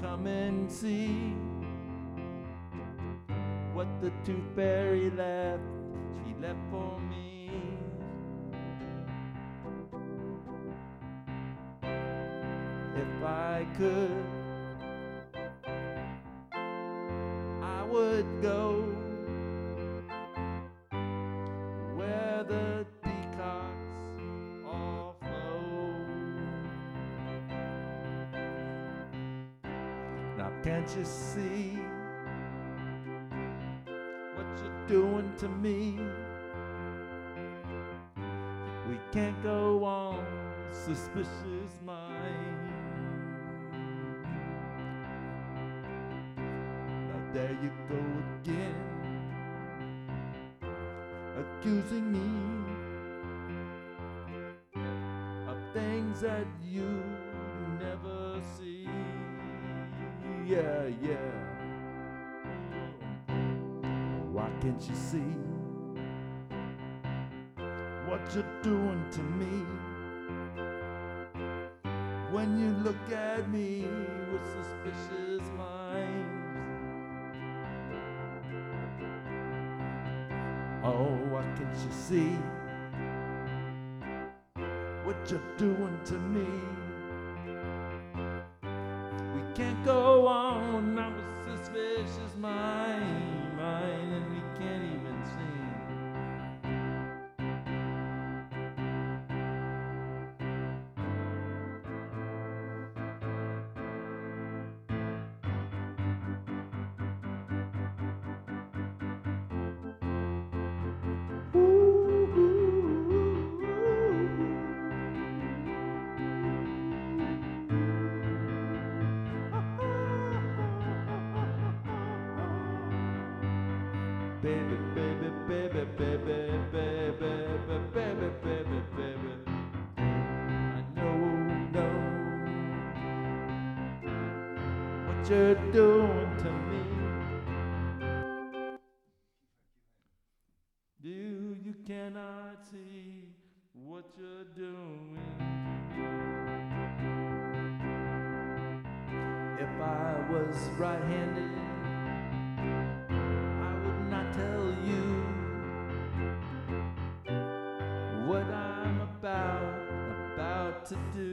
come and see what the tooth fairy left. She left for me. If I could, I would go can't you see what you're doing to me? We can't go on suspicious mind. Now there you go again, accusing me of things that you never see. Yeah, yeah. Why can't you see what you're doing to me? When you look at me with suspicious minds. Oh, why can't you see what you're doing to me? can't go on. I'm a suspicious mind. baby, baby, baby, baby, baby, baby, baby, baby. I know, know what you're doing to me. You, you cannot see what you're doing. If I was right-handed. To do.